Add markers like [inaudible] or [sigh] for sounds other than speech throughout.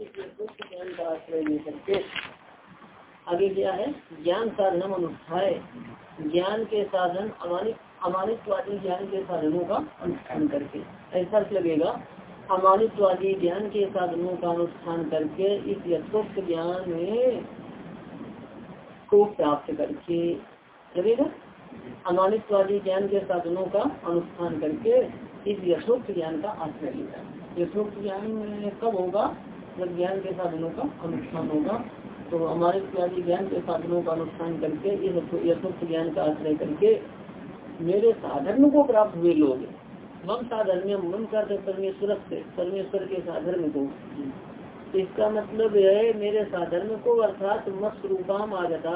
ज्ञान का आश्रय आगे क्या है? ज्ञान साधन अनुष्ठाए ज्ञान के साधन, अमानित, अमानितवादी ज्ञान के साधनों का अनुष्ठान करके। ऐसा लगेगा, अमानितवादी ज्ञान के साधनों का अनुष्ठान करके इस यथोक्त ज्ञान में को प्राप्त करके, लगेगा? अमानितवादी ज्ञान के साधनों का अनुष्ठान करके इस यथोक्त ज्ञान का आश्रय लेगा। यथोक्त ज्ञान कब होगा? जब ज्ञान के साधनों का अनुष्ठान होगा। तो हमारे इत्यादि ज्ञान के साधनों का अनुष्ठान करके यथोक्त ज्ञान का आश्रय करके, मेरे साधन को प्राप्त हुए लोग, मम साधन में मन करते परमेश्वर से परमेश्वर के साधन को। इसका मतलब है, मेरे साधन को अर्थात मत रूपाम आगता,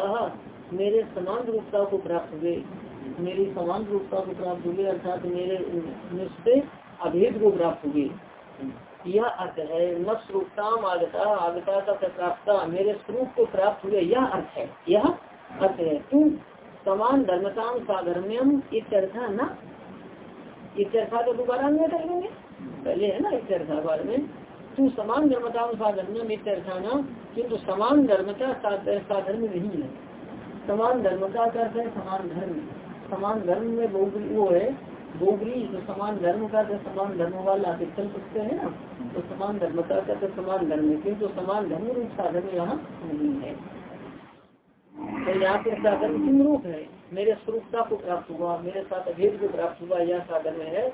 मेरे समान रूपता को प्राप्त हुए। मेरी समान रूपता को प्राप्त हुए, अर्थात मेरे अभेद को प्राप्त हुए। यह अर्थ है मत स्वरूपताम आगता आगता का प्राप्त, मेरे स्वरूप को प्राप्त हुए, यह अर्थ है। यह अर्थ है। तू समान धर्मताम साधर्म्यम इत्यर्थ न। इत्यर्था तो दोबारा में कर लेंगे। पहले है ना इत्यर्था बार में। तू समान धर्मताम साधर्म्यम इत्यर्था न किन्तु समान धर्मता साधर्म नहीं है। समान धर्मता का अर्थ है समान धर्म। समान धर्म में वो है गोबरी जो समान धर्म का तो समान धर्म वाला चल सकते हैं ना तो समान धर्म का तो समान धर्म किन्तु समान धर्म रूप साधन यहाँ नहीं है। तो यहाँ पे साधन किम रूप है? मेरे स्वरूपता को प्राप्त हुआ, मेरे साथ अभेद को प्राप्त हुआ, यह साधन है।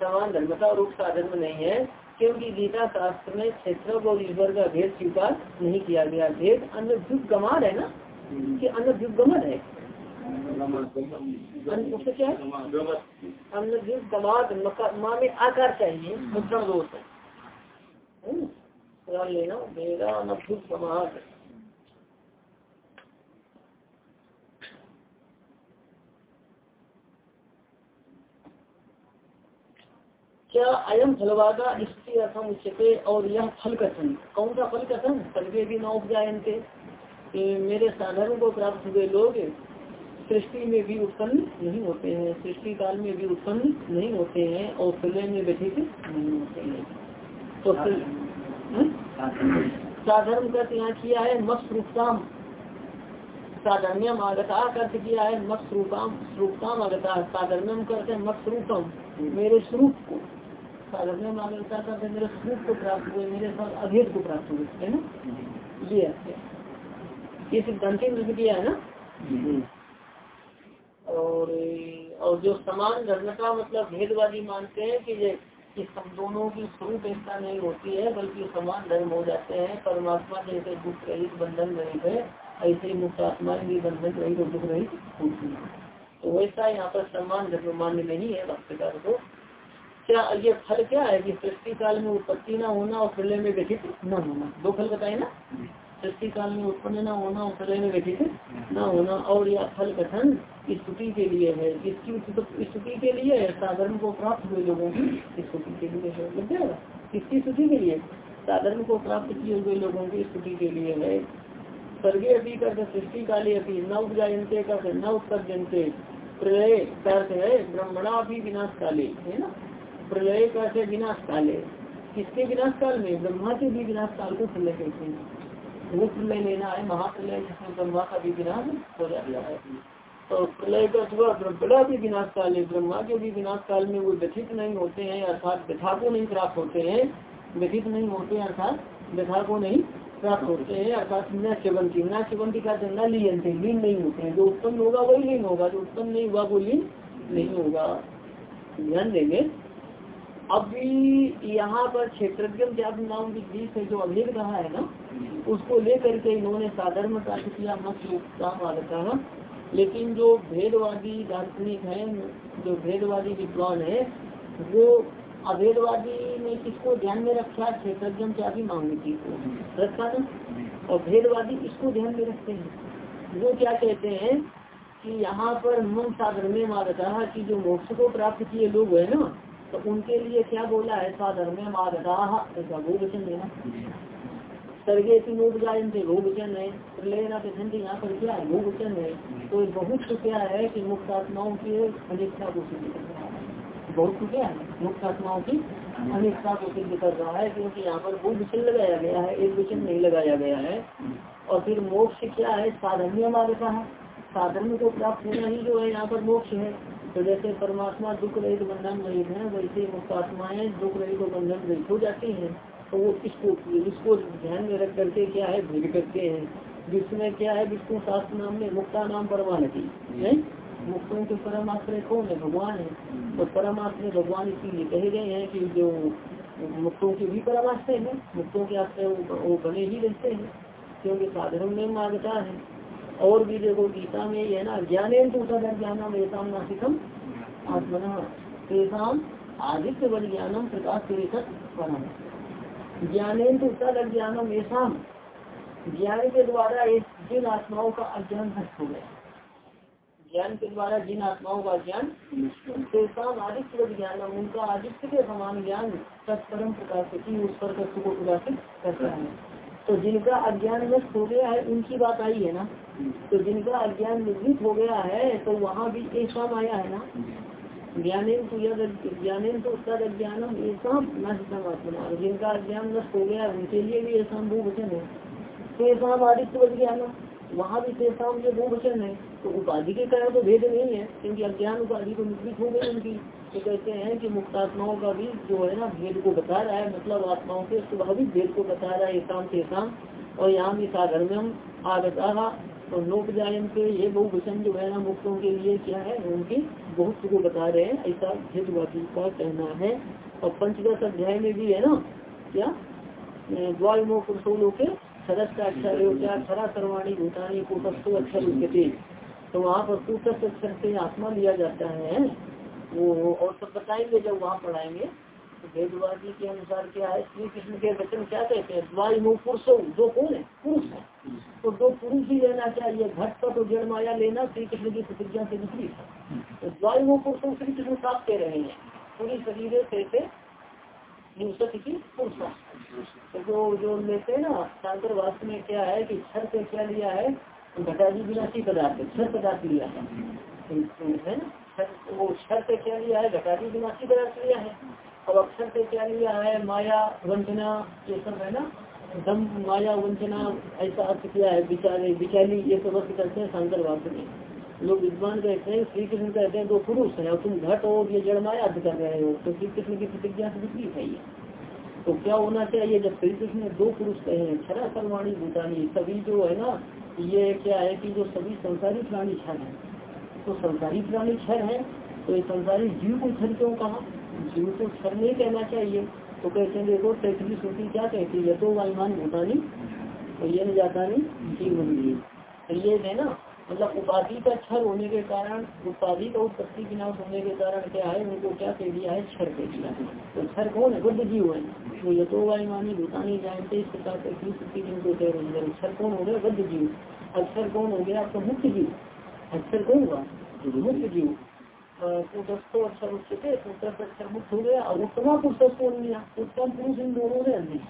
समान धर्मता रूप साधन में नहीं है, क्योंकि गीता शास्त्र में क्षेत्र और ईश्वर का भेद स्वीकार नहीं किया गया। भेद अन्य है ना, कि अन्य युग गमन है उससे क्या है? माँ में आकार चाहिए मुद्रण दोष है। लेना मेरा समाज क्या अयम फलवादा स्थिति अर्थम उच्चते और यह फल कथन? कौन सा फल कथन? सर्वे भी न उपजायते मेरे साधन को प्राप्त हुए लोग सृष्टि में भी उत्पन्न नहीं होते हैं, सृष्टि काल में भी उत्पन्न नहीं होते हैं और प्रलय में व्यथित नहीं होते हैं। तो साधर्म का यहाँ किया है मत रूपताम साधर्म्यम आगता अर्थ किया है मत स्वरूपम स्वरूपताम आगता। साधर्म्यम करते मत स्वरूपम मेरे स्वरूप को। साधर्म्यम आगता करते मेरे स्वरूप को प्राप्त हुए, मेरे साथ अभेद को प्राप्त हुए, है ना? ये ये सिद्धांति में किया है ना? और जो समान धर्म का मतलब भेदवादी मानते हैं कि ये, कि सब दोनों की स्वरूप एकता नहीं होती है, बल्कि समान धर्म हो जाते हैं, परमात्मा जैसे दुख रहित, बंधन रहित है, ऐसे ही मुक्त आत्मा भी बंधन रहित और दुख रहित होती है। तो वैसा यहाँ पर समान धर्म मान्य नहीं है भक्तकार को। क्या ये फल क्या है कि सृष्टि काल में उत्पत्ति न होना और प्रलय में व्यथित न होना? दो फल बताए ना? सृष्टि काल में उत्पन्न न होना और प्रलय में व्यथित न होना, और यह फल कथन स्तुति के लिए है। इसकी स्तुति के लिए है साधर्म को प्राप्त हुए लोगों की स्तुति के लिए है। किसकी स्तुति के लिए। साधर्म को प्राप्त किए हुए लोगों की स्तुति के लिए है। स्वर्गीय अभी कर सृष्टि काले अभी, न उपजायते कर न उत्सर्जनते। प्रलय का है ब्रह्मणा भी विनाश काले है ना? प्रलय का विनाश काले किसके विनाश काल में? ब्रह्मा के भी विनाश काल को प्रलय कहते हैं। वो प्रलय लेना है महाप्रलय जिसमें ब्रह्मा का भी विनाश हो जाता है तो प्रलय का हुआ ब्रह्मणा भी विनाश काल है ब्रह्मा के भी विनाश काल में वो व्यथित नहीं होते हैं, अर्थात व्यथा को नहीं प्राप्त होते हैं, व्यथित नहीं होते हैं अर्थात व्यथा को नहीं प्राप्त होते हैं, अर्थात न सेवंती न सेवंती का न लीन लीन नहीं होते हैं। जो उत्पन्न होगा वही लीन होगा, जो उत्पन्न नहीं हुआ वो लीन नहीं होगा। ध्यान देंगे। अभी यहाँ पर क्षेत्रज्ञ जात नाम की जो अभेद कहा है ना, उसको लेकर के इन्होंने साधर्म प्राप्त किया मत है। लेकिन जो भेदवादी दार्शनिक है, जो भेदवादी विद्वान है, वो अभेदवादी ने किसको ध्यान में रखा? क्षेत्रज्ञ क्या भी को रखा ना? और भेदवादी इसको ध्यान में रखते हैं। वो क्या कहते हैं कि यहाँ पर मन साधन में मारता कि जो मोक्ष को प्राप्त किए लोग है ना तो उनके लिए क्या बोला है? साधर्म मारदा ऐसा वचन देना सर्गे की जायते वो वचन है। प्रलयना प्रसन्न यहाँ पर क्या है? वो वचन है। तो बहुत क्या है कि मुक्त आत्माओं की अनिच्छा को सिद्ध कर रहा है। बहुत क्या है। मुक्त आत्माओं की अनेकता को सिद्ध कर रहा है क्योंकि यहाँ पर बहुत वचन लगाया गया है। एक वचन नहीं लगाया गया है। और फिर मोक्ष क्या है? साधन्य मार्ग। का है साधन को प्राप्त होना ही जो है, यहाँ पर मोक्ष है। तो जैसे परमात्मा दुख रहित बंधन रहित है वैसे मुक्त आत्माएँ दुख रहित और बंधन रहित हो जाती है। तो वो इसको इसको ध्यान में रख करके क्या है भेद करते हैं। जिसमें क्या है विष्णु शास्त्र नाम में मुक्ता नाम परमानति है? मुक्तों के परम आश्रय कौन है? भगवान है। तो परम आश्रय भगवान इसीलिए कहे गए हैं कि जो मुक्तों के भी परम आश्रय है मुक्तों के आश्रय वो बने ही रहते हैं। क्योंकि साधारण में माँगता है। और भी देखो, गीता में ये ना ज्ञान ज्ञानम एसाम नासिकम आत्मना। तेसाम आदित्य बल ज्ञानम प्रकाश परम। ज्ञानेन तो ज्ञानम ऐसा ज्ञान के द्वारा एक जिन आत्माओं का अज्ञान नष्ट हो गया। ज्ञान के द्वारा जिन आत्माओं का ज्ञान तेसाम आदित्य ज्ञानम, उनका आदित्य के समान ज्ञान तत्परम प्रकाश प्रकाशित, उस पर तत्व को प्रकाशित करता है। तो जिनका अज्ञान नष्ट हो गया है, उनकी बात आई है ना? तो जिनका अज्ञान निवृत्त हो गया है तो वहाँ भी ऐसा आया है ना? ज्ञानेन तो यद ज्ञानेन तो उत्तर अज्ञानम ऐसा नष्टम आत्मा जिनका अज्ञान नष्ट हो गया उनके लिए भी ऐसा दो वचन है तेसाम आदित्य ज्ञानम वहाँ भी तेसाम ये दो वचन है। तो उपाधि के कारण तो भेद नहीं है, क्योंकि अज्ञान उपाधि को निवृत्त हो गई उनकी। तो कहते हैं कि मुक्त आत्माओं का भी जो है ना, भेद को बता रहा है मतलब आत्माओं के स्वाभाविक भेद को बता रहा है ऐसा तेसाम और यहाँ भी साधर्म्यम आगता तो लोक जायन के ये बहुवचन जो है ना मुक्तों के लिए क्या है, उनके बहुत को बता रहे हैं, ऐसा भेदवादी का कहना है। और पंचदश अध्याय में भी है ना, क्या? पुरुषों के सदस्य अक्षर क्या खरा सर्वाणी भूतानी कूटस्थो अक्षर उच्चते तो वहाँ पर कूटस्थ अक्षर से आत्मा लिया जाता है। वो और सब बताएँगे जब वहाँ पढ़ाएँगे। वेदवादी के अनुसार क्या है? श्री कृष्ण के वचन क्या कहते हैं? द्वाइमो पुरुषो, दो कौन है? पुरुष है। तो दो पुरुष ही लेना चाहिए। घट का तो जड़ माया लेना श्री कृष्ण की प्रतिज्ञा से दूसरी है। तो द्वाइमो पुरुषो श्री कृष्ण साफ़ कह रहे हैं। पूरी शरीर से की पुरुष तो जो जो लेते हैं ना, शांकर वास्तव में क्या है कि छर से क्या लिया है? घटाजी विनाशी पदार्थ, छर पदार्थ लिया है। है ना? वो छर से क्या लिया है? घटाजी विनाशी पदार्थ लिया है। अब अक्षर से क्या लिया है? माया, वंचना, ये सब है ना? दम, माया, वंचना, ऐसा अर्थ किया है विचारे विचारी ये सब अर्थ करते हैं शंकर वाक्य में लोग विद्वान कहते हैं श्री कृष्ण कहते हैं, दो पुरुष है और तुम घट हो ये जड़ माया अर्थ कर रहे हो। तो श्री कृष्ण की प्रतिज्ञा से विपरीत है ये। तो क्या होना चाहिए जब श्री कृष्ण ने दो पुरुष कहे हैं? छरा सर्वाणी भूतानी, सभी जो है ना, ये क्या है कि जो सभी संसारी प्राणी क्षर है। तो संसारी प्राणी क्षर है तो ये संसारी जीव को क्षर क्यों कहा? जीव को क्षर नहीं कहना चाहिए। तो कहते हैं, देखो तैतरी श्रुति क्या कहती है? तो वायुमान भूतानी तो ये नहीं जाता नहीं जीवन भी तो ये है ना मतलब उपाधि का क्षर होने के कारण, उपाधि का उत्पत्ति विनाश होने के कारण क्या है? उनको क्या कह दिया है? क्षर कह दिया है। तो क्षर कौन है? बुद्ध जीव है। तो ये तो वायुमानी भूतानी जानते इस प्रकार श्रुति जिनको कह रही है। कौन हो गया? बुद्ध जीव। अक्षर कौन हो गया? आपका मुख्य जीव। अक्षर कौन हुआ? मुख्य जीव। हो उत्तमा पुरुष लिया उत्तम पुरुष इन दोनों अन्य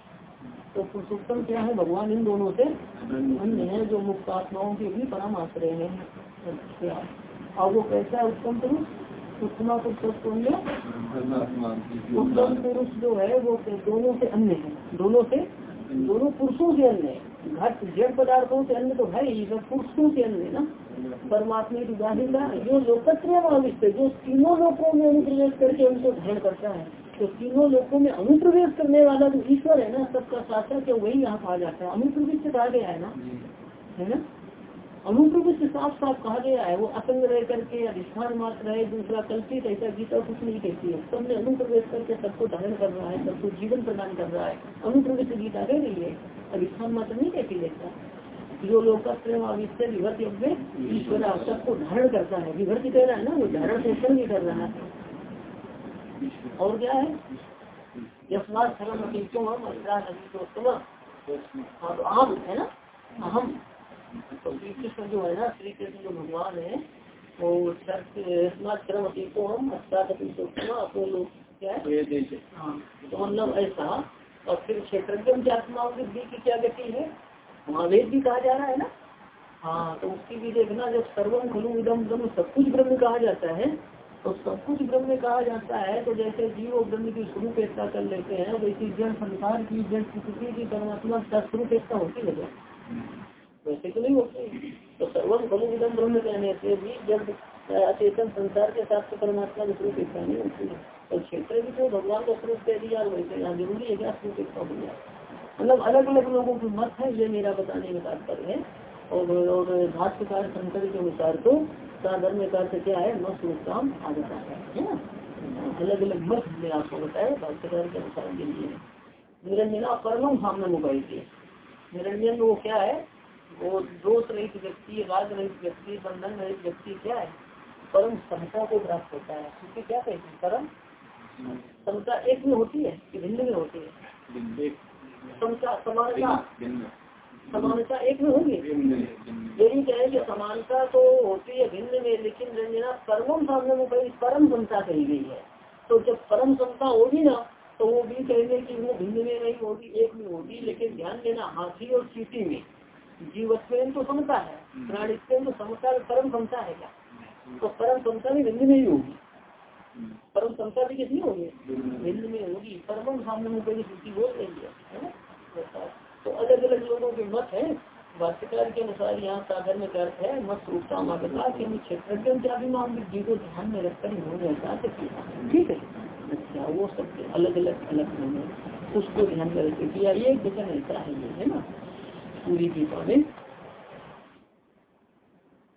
तो पुरुषोत्तम क्या है भगवान इन दोनों से अन्य है जो मुक्त आत्माओं के भी परम आश्रय है अच्छा और वो कैसा है उत्तम पुरुष उत्तमा पुरुष उत्तम पुरुष जो है वो दोनों से अन्य है दोनों से दोनों पुरुषों से अन्य घट जड़ पदार्थों से अन्य तो है ही पुरुषों से अन्य ना परमात्मा की उदाहरण जो लोकत्र जो तीनों लोगों में अनुप्रवेश करके उनको धारण करता है तो तीनों लोगों में अनुप्रवेश करने वाला जो ईश्वर है ना, सबका शासक है वही यहाँ कहा जाता है। अनुप्रविष्ट कहा गया है ना? है ना? अनुप्रविष्ट साफ़ साफ़ कहा गया है। वो असंग रह करके, अधिष्ठान मात्र है, दूसरा कल्पित, ऐसा गीता कुछ नहीं कहती है। सबने अनुप्रवेश करके सबको धारण कर रहा है, सबको जीवन प्रदान कर रहा है। अनुप्रविष्ट गीता कह रही है। अधिष्ठान मात्र नहीं कहती देखता जो लोग का प्रेम अविष्य विभर्त ईश्वर सबको धारण करता है। विभर्ति कह रहा है ना वो धारण पोषण भी कर रहा है। और क्या है? यशमात धर्म अतीतों हम अतीतोत्तम हाँ तो आम है ना? अहम। तो श्री कृष्ण जो है ना श्री कृष्ण जो भगवान है वो यशमात धर्म अतीतों हम अष्टात अतीतोत्तम अपने लोग क्या है? हाँ तो मतलब ऐसा और फिर क्षेत्र की आत्माओं की क्या गति है? महावेद भी कहा जा रहा है ना? हाँ तो उसकी भी देखना, जब सर्वम खुलू इदम दम सब कुछ ब्रह्म कहा जाता है तो सब कुछ ब्रह्म कहा जाता है तो जैसे जीव और ब्रह्म की स्वरूप एकता कर लेते हैं, वैसी जन संसार की जन प्रकृति की परमात्मा स्वरूप एकता होती है वैसे तो नहीं होती। तो सर्वम खलु विदम ब्रह्म कहने से भी जब अचेतन संसार के साथ तो परमात्मा की स्वरूप एकता नहीं होती है। तो क्षेत्र भी तो भगवान का स्वरूप कह दिया वैसे यहाँ ज़रूरी है क्या स्वरूप एकता हो गया मतलब अलग अलग लोगों की मत है, ये मेरा बताने का तात्पर्य है और और भाष्यकार शंकर के अनुसार तो साधर्म का अर्थ क्या है, मत काम आ जाता है अलग अलग मत में आपको बताया, भाष्यकार के अनुसार के लिए निरंजना परम सामने मोबाइल के। निरंजन वो क्या है, वो दोष रहित व्यक्ति, राग रहित व्यक्ति, बंधन रहित व्यक्ति क्या है, परम समता को प्राप्त होता है। क्योंकि क्या कहते हैं? परम समता एक में होती है कि भिन्न में होती है? समानता। समानता एक में होगी? यही कहे कि समानता तो होती है भिन्न में लेकिन रंजना परम सामने में परम समता कही गई है। तो जब परम समता होगी ना तो वो भी कहेंगे कि वो भिन्न में नहीं होगी एक में होगी लेकिन ध्यान देना हाथी और चीटी में। जीवत्व तो समता है प्राणित्व तो समता परम समता है क्या? तो परम समता भी भिन्न में ही होगी। परम समता भी कितनी होगी। भिन्न में होगी परम सामने कोई स्थिति बोल रही है तो अलग अलग लोगों के मत है। भाष्यकार के अनुसार यहाँ साधन में अर्थ है मत रूपता माता के क्षेत्र क्या भी मान जी को ध्यान में रखकर इन्होंने ऐसा किया ठीक है? अच्छा वो सब अलग अलग अलग होंगे उसको ध्यान में रखे किया, ये वचन ऐसा है ये है ना? पूरी गीता में।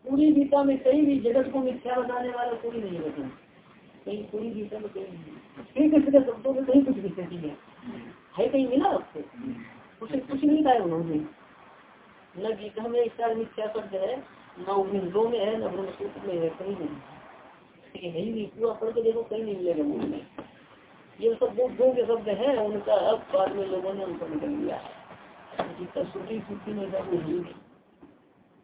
पूरी गीता में कहीं भी जगत को मिथ्या बताने वाला कोई नहीं वचन। कहीं पूरी गीता में कहीं नहीं श्री कृष्ण के शब्दों में कहीं कुछ विषय है है कहीं मिला आपको उसे कुछ नहीं कहा उन्होंने न गीता में इसका मिथ्या शब्द है न उपनिषदों में है न ब्रह्मसूत्र में है कहीं नहीं है ही नहीं पूरा पढ़ के देखो कहीं नहीं मिलेगा मूल में ये सब बुद्धों के शब्द है उनका अब बाद में लोगों ने उनको निकल लिया है श्रुति श्रुति में सब नहीं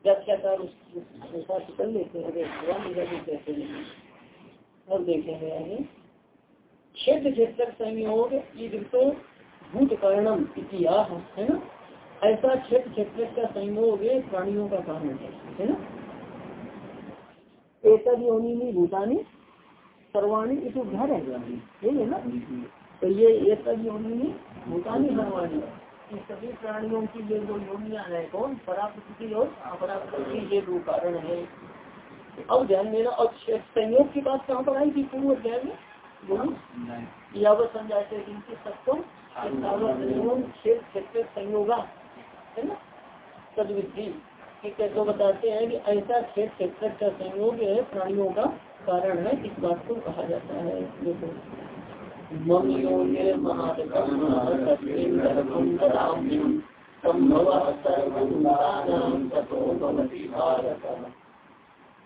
व्याख्याकार उसका कर लेते हैं अरे भगवान भी कहते नहीं अब देखेंगे आगे। क्षेत्र क्षेत्र संयोग तो भूत कारणम इतिहास है ना? ऐसा क्षेत्र क्षेत्र का संयोग प्राणियों का कारण है है ना? एक योनि में भूतानी, सर्वाणी इस घर है यही है ना? तो ये एक योनि में भूतानी सर्वाणी सभी प्राणियों की ये दो योनिया है, कौन? पराप्रकृति और अपराप्रकृति ये दो कारण है। अब ध्यान देना और संयोग की बात कहाँ पर आई? थी पूर्व अध्याय में? बोलो यावत समझाते जिनकी सत्व क्षेत्र संयोगा है ना? तदविधि तो बताते हैं कि ऐसा क्षेत्र क्षेत्र का संयोग है प्राणियों का कारण है इस बात को कहा जाता है। देखो।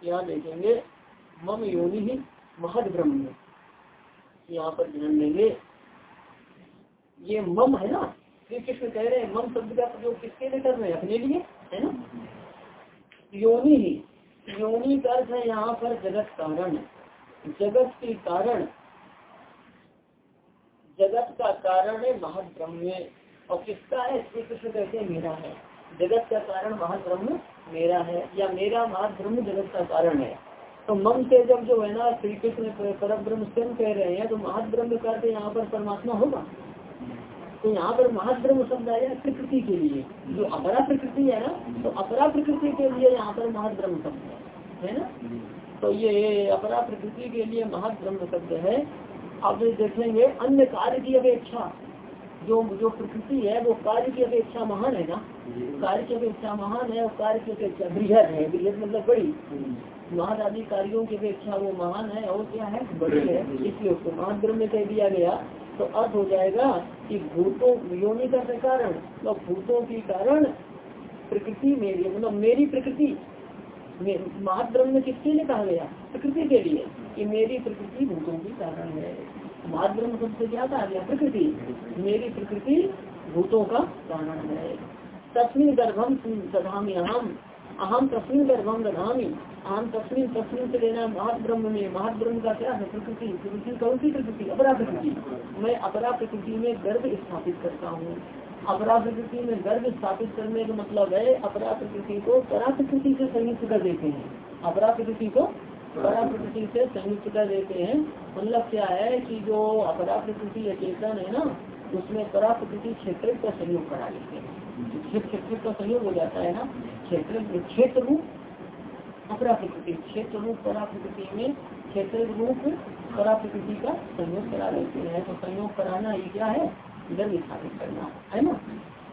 यहाँ देखेंगे, मम योनि ही महद ब्रह्म यहाँ पर ध्यान देंगे, ये मम है ना, श्री कृष्ण कह रहे हैं, मम शब्द का प्रयोग किसके लिए कर रहे हैं? अपने लिए, है ना? योनि ही, योनि का अर्थ है यहाँ पर जगत कारण। जगत के कारण, जगत का कारण है महद महाब्रह्म और किसका है? श्री कृष्ण कहते हैं, मेरा है। जगत का कारण महाब्रह्म मेरा है, या मेरा महाब्रह्म जगत का कारण है। तो मम से जब जो है ना श्री कृष्ण पर ब्रह्म स्वयं कह रहे हैं तो महाब्रह्म का यहाँ पर परमात्मा होगा। तो यहाँ पर महाब्रह्म शब्द आया प्रकृति के लिए। जो अपरा प्रकृति है ना तो अपरा प्रकृति के लिए यहाँ पर महाब्रह्म शब्द है। ना? तो ये अपरा प्रकृति के लिए महाब्रह्म शब्द है। अब देखेंगे अन्य कार्य की अपेक्षा। जो जो प्रकृति है, वो कार्य की अपेक्षा महान है ना? कार्य की अपेक्षा महान है और कार्य की अपेक्षा बृहद है। बृहद मतलब बड़ी। महान आदि कार्यों की अपेक्षा वो महान है और क्या है? बड़ी है। इसलिए उसको महान ब्रह्म कह दिया गया। तो अर्थ हो जाएगा कि भूतों, योनि का कारण? तो भूतों के कारण प्रकृति मेरी मतलब मेरी प्रकृति। महाद्रम किसके लिए कहा गया? प्रकृति के लिए। कि मेरी प्रकृति भूतों की कारण है। महाद्रम सबसे क्या कहा गया प्रकृति? मेरी प्रकृति भूतों का कारण है। तस्मिन गर्भम दधामी अहम। अहम तस्वीर गर्भम दधामी। अहम तस्वीर तस्वीर से लेना महाब्रह्म में। महाब्रह्म का क्या है? प्रकृति। प्रकृति कौन सी प्रकृति? अपरा प्रकृति। मैं अपरा प्रकृति में गर्भ स्थापित करता हूँ। अपरा प्रकृति में गर्भ स्थापित करने का मतलब है अपरा प्रकृति को परा प्रकृति से संयुक्त कर देते हैं। अपरा प्रकृति को अपरा प्रकृति से संयुक्त कर देते हैं। मतलब क्या है कि जो अपरा प्रकृति अचेतन है ना, उसमें परा प्रकृति क्षेत्र का संयोग करा लेते हैं। क्षेत्र का संयोग हो जाता है ना, क्षेत्र क्षेत्र रूप, अपरा प्रकृति, क्षेत्र रूप, परा प्रकृति में क्षेत्र रूप, परा प्रकृति का संयोग करा लेते हैं। तो संयोग कराना ये क्या है? गर्भ स्थापित करना, है ना?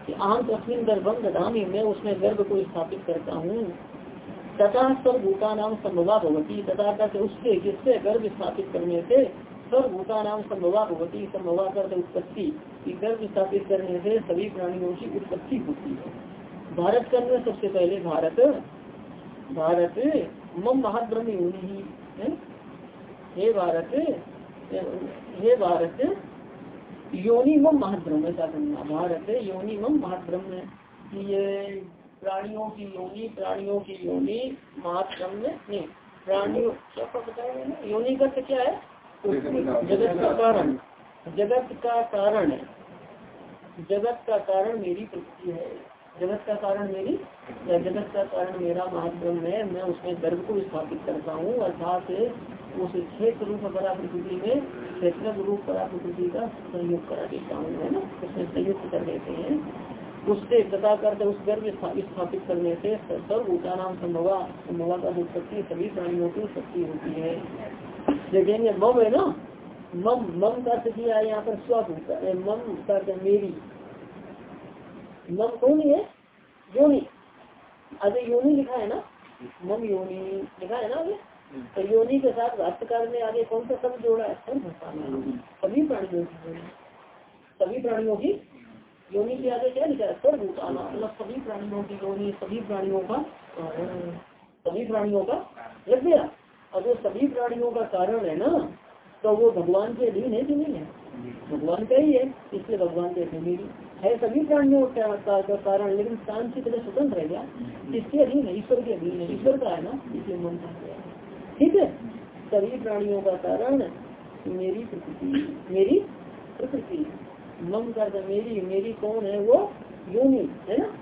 कि आम तस्वीर गर्भम दधामी मैं, उसमें गर्भ को स्थापित करता हूँ। तथा सर्वभूता नाम संभवा भगवती तथा उससे जिससे गर्भ स्थापित करने से सर्वभूता नाम संभवा भगवती संभवा कर उत्पत्ति गर्भ स्थापित करने से सभी प्राणियों की उत्पत्ति होती है। भारत का सबसे पहले भारत भारत मम महाब्रह्म योनि ही, हे? भारत हे भारत, योनि मम महाब्रह्म ऐसा करना। भारत योनि मम महाब्रह्म ये प्राणियों की योनि, प्राणियों की योनि महाब्रह्म नहीं प्राणियों, क्या बताया योनि का क्या है? जगत का कारण। जगत का कारण। जगत का कारण मेरी प्रकृति है। जगत का कारण मेरी? या जगत का कारण मेरा महाब्रह्म है, मैं उसमें गर्भ को स्थापित करता हूँ, अर्थात उस क्षेत्र रूप परा प्रकृति में क्षेत्र रूप परा प्रकृति का संयोग करा देता हूँ, है ना? उसमें संयुक्त कर देते हैं। उससे तथा करते उस गर्भ स्थापित करने से सर्वभूता नाम संभवा संभवा का उत्पत्ति सभी प्राणियों की उत्पत्ति होती है। देखेंगे, मम है ना? मम मम का अर्थ किया है यहाँ पर स्वभूता मम का मेरी। मम कौन है? योनि। अरे योनि लिखा है ना? मम योनि लिखा है ना अभी? तो योनि के साथ भाष्यकार ने आगे कौन सा शब्द जोड़ा है? सभी प्राणियों की सभी प्राणियों की योनि के आगे क्या लिखा है सर्वभूताना मतलब सभी प्राणियों की योनि सभी प्राणियों का, सभी प्राणियों का लग गया जो सभी प्राणियों का कारण है ना तो वो भगवान के अधीन है कि नहीं है? भगवान का ही है, इसलिए भगवान के अधीन है। सभी प्राणियों का कारण, लेकिन शांत शांति तरह स्वतंत्र है क्या? इसके अधीन है, ईश्वर के अधीन है। ईश्वर का है ना, इसलिए मन का ठीक है? सभी प्राणियों का कारण मेरी प्रकृति मेरी प्रकृति मम कर मेरी मेरी कौन है वो? योनि, है ना?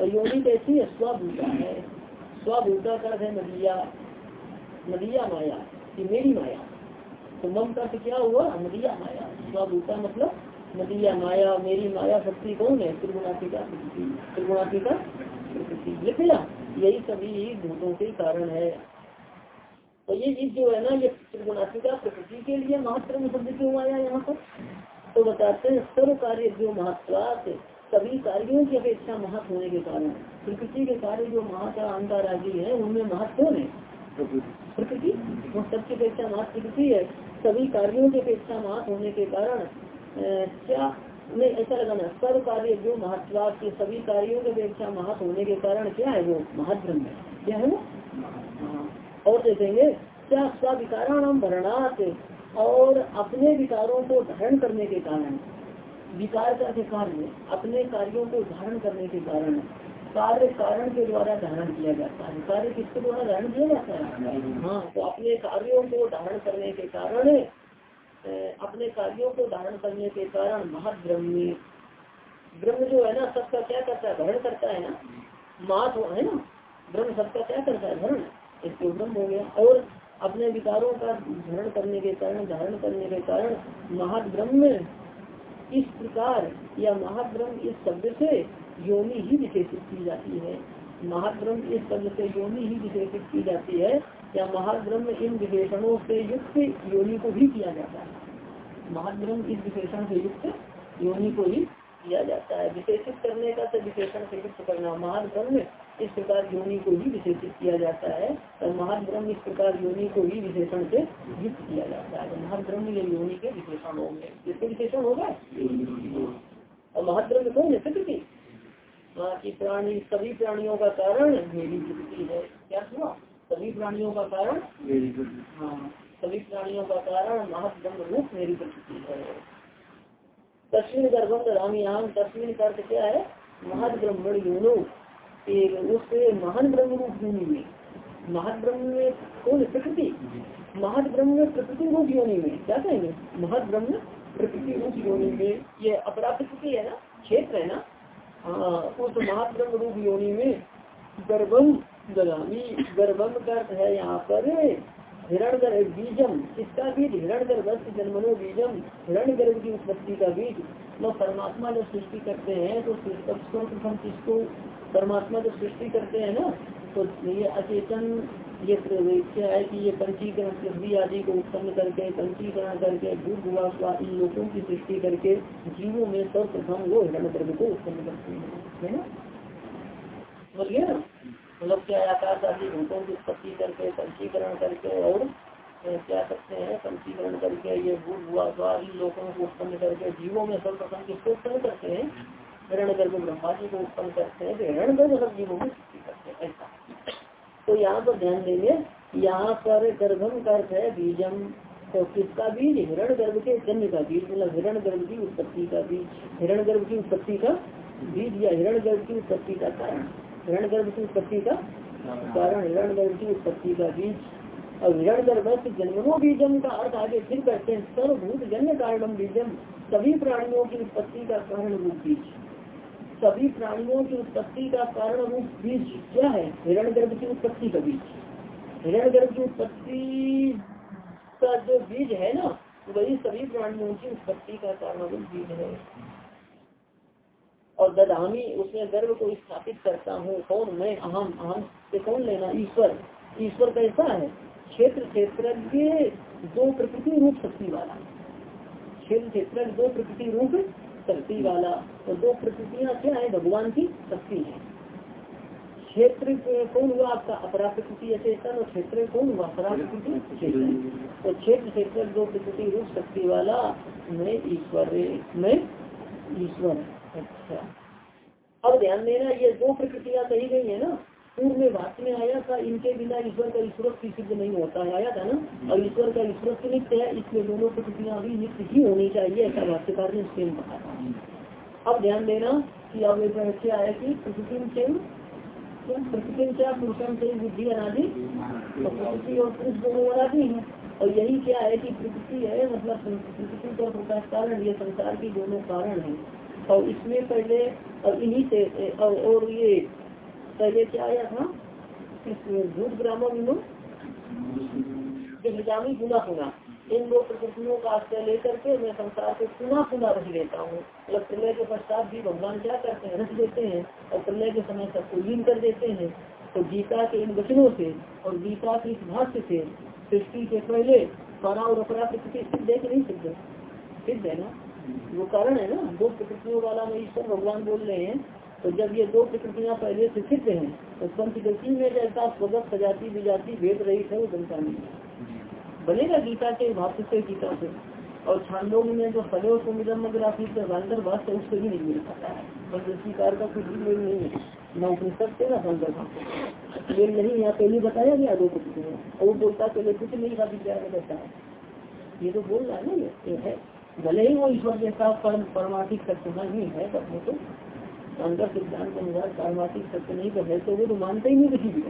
और योनि कैसी है, स्वभूता है। स्वभूता का है नदिया। नदिया माया, ये मेरी माया। तो मम का क्या हुआ? नदिया माया। स्वभूता मतलब नदिया माया, मेरी माया शक्ति कौन है? त्रिगुणात्मिका प्रकृति। त्रिगुणात्मिका प्रकृति। लिख लिया यही सभी भूतों के कारण है। तो ये चीज़ जो है ना, ये त्रिगुणात्मिका प्रकृति के लिए महत्व में शब्द क्यों आया यहाँ पर? तो बताते हैं सर्व कार्य जो महत्वात सभी कार्यों की अपेक्षा महत्व होने के कारण। प्रकृति के कार्य जो महत्व अंतराजी है उनमें महत्व है। प्रकृति वो सबकी अपेक्षा महत्व प्रकृति है। सभी कार्यों की अपेक्षा महत्व होने के कारण क्या नहीं ऐसा लगाना सर्व कार्य जो महत्व के सभी कार्यों की अपेक्षा महत्व होने के कारण क्या है वो? महत्व है। क्या है हाँ। और देखेंगे क्या स्विकाराणाम भरणात और अपने विकारों को धारण करने के कारण विकार का कार्य अपने कार्यों को धारण करने के कारण कार्य कारण के द्वारा धारण किया जाता है। कार्य किसके द्वारा धारण किया जाता है? हाँ। तो अपने कार्यों को धारण करने के कारण अपने कार्यों को धारण करने के कारण महाब्रह्मी ब्रह्म जो है ना सबका क्या करता है? धारण करता है ना? मात है ना? ब्रह्म सबका क्या करता है? धरण इसको ब्रह्म हो गया। और अपने विकारों का धारण करने के कारण, धारण करने के कारण महाब्रह्म इस प्रकार या महाब्रह्म इस शब्द से योनि ही विशेषित की जाती है। महाब्रह्म इस शब्द से योनि ही विशेषित की जाती है या महाब्रह्म इन विशेषणों से युक्त योनि को भी किया जाता है। महाब्रह्म इस विशेषण से युक्त योनि को ही किया जाता है। विशेषित करने का तो विशेषण से युक्त करना महाब्रह्म इस प्रकार योनि को भी विशेषित किया जाता है। और महाब्रह्म इस प्रकार योनि को भी विशेषण से युक्त किया जाता है। तो महाब्रह्म ये योनि के विशेषण होंगे। इसके विशेषण होगा? और महाब्रह्म कौन है? प्रकृति। की प्राणी सभी प्राणियों का कारण मेरी प्रकृति है। क्या सुना सभी प्राणियों का कारण? हाँ सभी प्राणियों का कारण महाब्रह्म रूप मेरी प्रकृति है। तस्वीर गर्भम रामियाम तस्वीर का अर्थ क्या है? महद ब्रह्मण योनो। उस महान ब्रह्म रूप योनि में महत ब्रह्म में कौन प्रकृति। महत ब्रह्म में प्रकृति रूप योनि में। क्या कहेंगे? महद ब्रह्म प्रकृति रूप योनि में। ये अपरा प्रकृति है ना? क्षेत्र है ना? हाँ उस महत ब्रह्म रूप योनि में गर्भम गर्भम का अर्थ है यहाँ पर हिरण गर्भ बीजम, इसका बीज हिरण गर्भ जन्मनो बीजम हिरण गर्भ की उत्पत्ति का बीज। लोग परमात्मा जब सृष्टि करते हैं तो सर्वप्रथम किसको परमात्मा जब सृष्टि करते हैं ना तो ये अचेतन, ये क्या है कि ये पंचीकरण पृथ्वी आदि को उत्पन्न करके, पंचीकरण करके भूत हुआ इन लोगों की सृष्टि करके जीवों में सर्वप्रथम वो हिरण गर्भ को उत्पन्न करते हैं। है ना? बोलिए ना मतलब क्या आकाश आदि भूतों की उत्पत्ति करके, पंचीकरण करके और क्या करते हैं, पंचीकरण करके ये भूत हुआ इन लोगों को उत्पन्न करके, जीवों में सर्वप्रथम किसको उत्पन्न करते हैं? हिरण गर्भ ब्रह्मा जी को उत्पन्न करते हैं तो हिरण गर्भ सब जीवों में सृष्टि करते हैं, ऐसा। तो यहाँ पर ध्यान देंगे, यहाँ पर गर्भम का अर्थ है बीजम। तो किसका बीज? हिरण गर्भ के जन्म का बीज मतलब हिरण गर्भ की उत्पत्ति का बीज, हिरण गर्भ की उत्पत्ति का बीज या हिरण गर्भ की उत्पत्ति का कारण। हिरण गर्भ की उत्पत्ति का कारण हिरण गर्भ की उत्पत्ति का बीज। और हिरण गर्भ जन्मो बीजम का अर्थ आगे फिर करते हैं, सर्वभूत जन्म कारणम बीजम, सभी प्राणियों की उत्पत्ति का कारण रूप बीज। सभी प्राणियों की उत्पत्ति का कारण रूप बीज क्या है? हिरण गर्भ की उत्पत्ति का बीज। हिरण गर्भ की उत्पत्ति का जो बीज है ना, वही सभी प्राणियों की उत्पत्ति का कारण रूप बीज है। और ददामी उसमें गर्व को स्थापित करता हूँ। कौन मैं? अहम अहम। से कौन लेना? ईश्वर। ईश्वर कैसा है? क्षेत्र क्षेत्र दो प्रकृति रूप शक्ति वाला। क्षेत्र क्षेत्र दो प्रकृति रूप शक्ति वाला। तो दो प्रकृतियाँ क्या है? भगवान की शक्ति है। क्षेत्र कौन हुआ? आपका अपरा प्रकृति अचेतन और क्षेत्र कौन हुआ? अपरा प्रकृति तो क्षेत्र क्षेत्र दो प्रकृति रूप शक्ति वाला। मैं ईश्वर मैं ईश्वर अच्छा। अब ध्यान देना, ये दो प्रकृतियाँ कही गई है ना। पूर्व में बात में आया था, इनके बिना ईश्वर का ईश्वर की सिद्ध नहीं होता है। आया था ना? और ईश्वर का ईश्वर की नित्य है, इसलिए दोनों प्रकृतियाँ भी नित्य ही होनी चाहिए, ऐसा भाष्यकार ने स्वयं कहा। अब ध्यान देना कि अब क्या आया कि प्रकृति से प्रकृति क्या पुरुषम से बुद्धि अनादि। तो प्रकृति और पुरुष दोनों अनादि है। और यही क्या है कि प्रकृति है मतलब प्रकृति पर प्रकाश कारण, ये संसार की दोनों कारण है। और इसमें पहले और इन्हीं से और, और ये पहले क्या आया था भूत ग्रामो विनो जामी पुनः पुनः इन दो प्रकृतियों का आश्रय लेकर के मैं संसार को पुनः पुनः रख देता हूँ। मतलब प्रलय के पश्चात भी भगवान क्या करते हैं? रख देते हैं और प्रलय के समय सबको लीन कर देते हैं। तो गीता के इन वचनों से और गीता के इस भाष्य से सृष्टि के पहले परा और अपरा प्रकृति सिद्ध है कि नहीं सिद्ध सिद्ध है ना? वो कारण है ना दो प्रकृतियों वाला में ईश्वर भगवान बोल रहे हैं तो जब ये दो प्रकृतियाँ पहले से सिद्ध हैं तो पंचदशी में जैसा स्वगत सजाती विजाती भेद रही है, वो नहीं बनेगा गीता के भाष्य से गीता से। और छांदों में जो फले सदैव सुमिरमग्राफी से वांदर भाष्य उससे भी नहीं मिल पाता है। पंचदशी का कुछ भी नहीं है। न उपनिषद से, न संदर्भ मेल नहीं, यहाँ पहले बताया गया दो प्रकृतियाँ। और वो बोलता पहले कुछ नहीं विद्या में रहता है ये तो बोल रहा है ना ये है। भले ही वो ईश्वर जैसा परम परमार्थिक सत्य नहीं है, पर वो तो अंदर सिद्धांत के अनुसार पारमार्थिक सत्य नहीं कर तो वो तो मानते ही नहीं किसी भी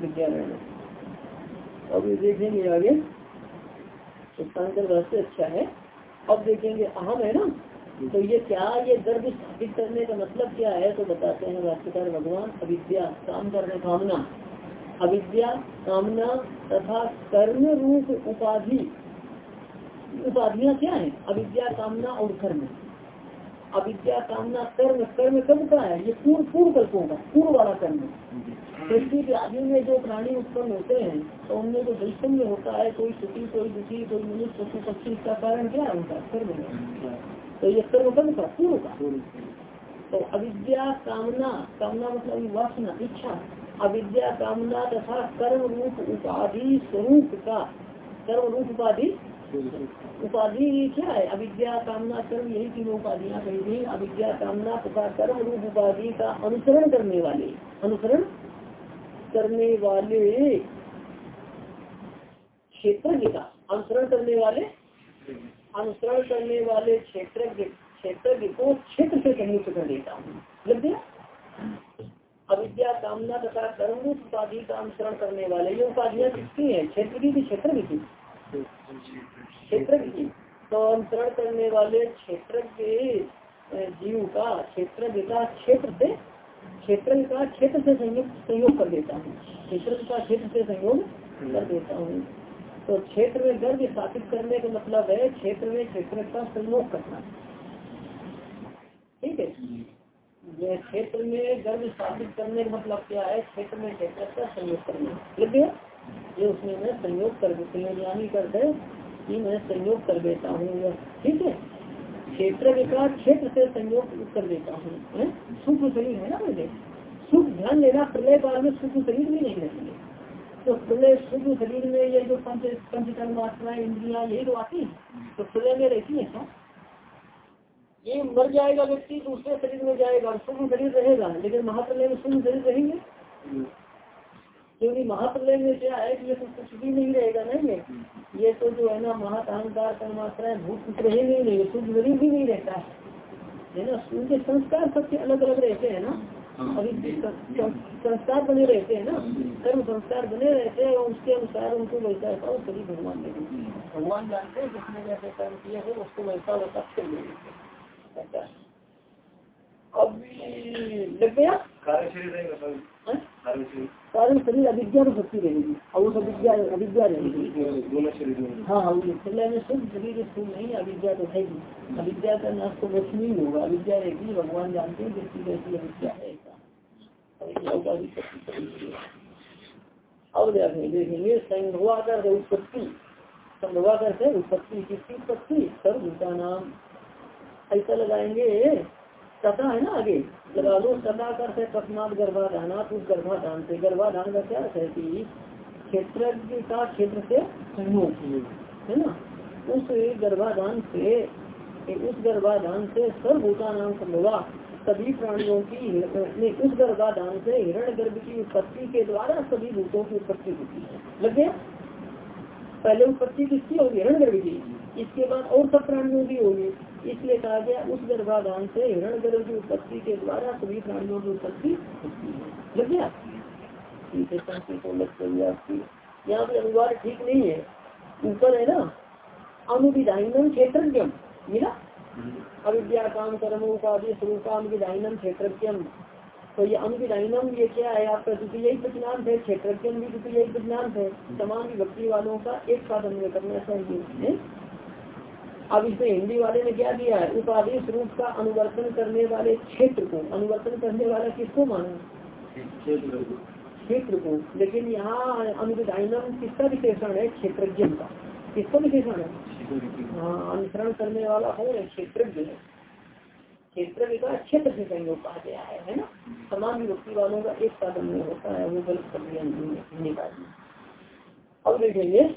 विद्यालय में। अब ये देखेंगे आगे। शंकर रहस्य अच्छा है। अब देखेंगे अहम है ना? तो ये क्या ये गर्भ स्थापित करने का मतलब क्या है? तो बताते हैं राष्ट्रकार भगवान, अविद्या काम करने कामना। अविद्या, कामना तथा कर्म रूप उपाधि। उपाधियाँ क्या है? अविद्या कामना और कर्म। अविद्या कामना कर्म कर्म कब का है। ये पूर्व पूर्व कल्पों का पूर्व वाला कर्म सृष्टि के आदि में जो प्राणी उत्पन्न होते हैं तो उनमें जो वैषम्य होता है कोई सुखी कोई दुखी कोई मनुष्य पशु पक्षी इसका कारण क्या है? उनका कर्म है। तो ये कर्म कब का पूर्व का। तो अविद्या कामना कामना मतलब वासना इच्छा। अविद्या कामना तथा कर्म रूप उपाधि स्वरूप का कर्म रूप उपाधि उपाधि क्या है? अविद्या, कामना, कर्म, यही तीनों उपाधियाँ कही थी अविद्या, कामना तथा कर्म, रूप, उपाधि का अनुसरण करने वाले। अनुसरण करने वाले क्षेत्र का अनुसरण करने वाले? अनुसरण करने वाले क्षेत्र क्षेत्र को क्षेत्र से संयुक्त कर देता हूँ। लग गया? अविद्या, कामना तथा कर्म, रूप, उपाधि का अनुसरण करने वाले ये उपाधियाँ किसकी है? क्षेत्र की क्षेत्र की। क्षेत्र तो अनुसरण करने वाले क्षेत्र के जीव का क्षेत्र का क्षेत्र से, क्षेत्र का क्षेत्र से संयोग संयोग कर देता हूँ। क्षेत्र का क्षेत्र से संयोग कर देता हूँ। तो क्षेत्र में गर्भ स्थापित करने का मतलब है क्षेत्र में क्षेत्र का संयोग करना। ठीक है? क्षेत्र में गर्भ स्थापित करने का मतलब क्या है? क्षेत्र में क्षेत्र का संयोग करना। ये उसमें मैं संयोग कर संयोगानी करते कि मैं संयोग कर देता हूँ ठीक है? क्षेत्र विकास क्षेत्र से संयोग कर देता हूँ सुख शरीर है ना मेरे सुख ध्यान लेना प्रलय काल में सुख शरीर भी नहीं रहेंगे तो प्रलय सुख शरीर में ये जो पंच पंचकर्म मात्राएँ इंद्रिया यही तो आती है तो प्रलय में रहती है क्या? ये मर जाएगा व्यक्ति, दूसरे शरीर में जाएगा सुख शरीर रहेगा, लेकिन महाप्रलय में सुख शरीर रहेंगे? क्योंकि महाप्रलय में क्या है कि ये तो कुछ भी नहीं रहेगा नहीं है ये तो जो है ना महाअहंकार कर्माश्रय भूत रहेंगे ही नहीं सुख शरीर भी नहीं रहता है। ना उनके संस्कार सबसे अलग अलग रहते हैं ना। अभी संस्कार बने रहते हैं ना। कर्म संस्कार बने रहते हैं और उसके अनुसार उनको वैसा ऐसा और सभी भगवान दे भगवान जानते हैं जिसने जैसे कर्म किया है उसको वैसा वैसा कर देंगे अभी लग गया? हाँ? कारण शरीर अविद्या तो शक्ति रहेगी और उस अविद्या अविद्या रहेगी। हाँ हाँ प्रलय में शुद्ध शरीर स्थूल नहीं अविद्या तो है ही। अविद्या का नाश तो नहीं होगा। अविद्या रहेगी भगवान जानते हैं जैसी जैसी अविद्या है अब देखेंगे संघवाकर उत्पत्ति। संघवाकर से उत्पत्ति किसकी उत्पत्ति? सर्वभूता नाम ऐसा लगाएँगे तथा है ना आगे? लगा लो तथा कर से तस्मात गर्भाधानात उस गर्भाधान से गर्भाधान का क्या है कि क्षेत्र का क्षेत्र से संयोग है ना? उस गर्भाधान से, उस गर्भाधान से सर्वभूता नाम संभवा सभी प्राणियों की उस गर्भाधान से हिरण गर्भ की उत्पत्ति के द्वारा सभी भूतों की उत्पत्ति होती है। लग पहले उत्पत्ति किसकी होगी? हिरण गर्भ की। इसके बाद और सब प्राणियों की होगी। इसलिए कहा गया, उस गर्भाधान से हिरण गर्भ की उत्पत्ति के द्वारा सभी प्राणियों की उत्पत्ति होती है। आपकी। यहाँ पे अनुवाद ठीक नहीं है। ऊपर है ना अनुविधाइनम क्षेत्र अविद्या काम कर्म उपाधि स्वरूपाम विधाइनम क्षेत्र तो ये अनुविधाइनम ये क्या है आपका? द्वितीय विज्ञान है क्षेत्र भी द्वितीय विज्ञान है। समान विभक्ति वालों का एक साथ अन्य करना चाहिए। अब इसमें हिंदी वाले ने क्या दिया है? उपाधि रूप का अनुवर्तन करने वाले क्षेत्र को अनुवर्तन करने वाला किसको माना? क्षेत्र को। लेकिन यहाँ अनुविधाइनम किसका विशेषण है? क्षेत्रज्ञ का। किसका विशेषण है? हाँ अनुसरण करने वाला है? क्षेत्रज्ञ है। क्षेत्र का क्षेत्र से संयोग कहा गया है है ना? समान विभक्ति वालों का एक साधन में होता है वो गलत कर दिया हिंदी अब देखेंगे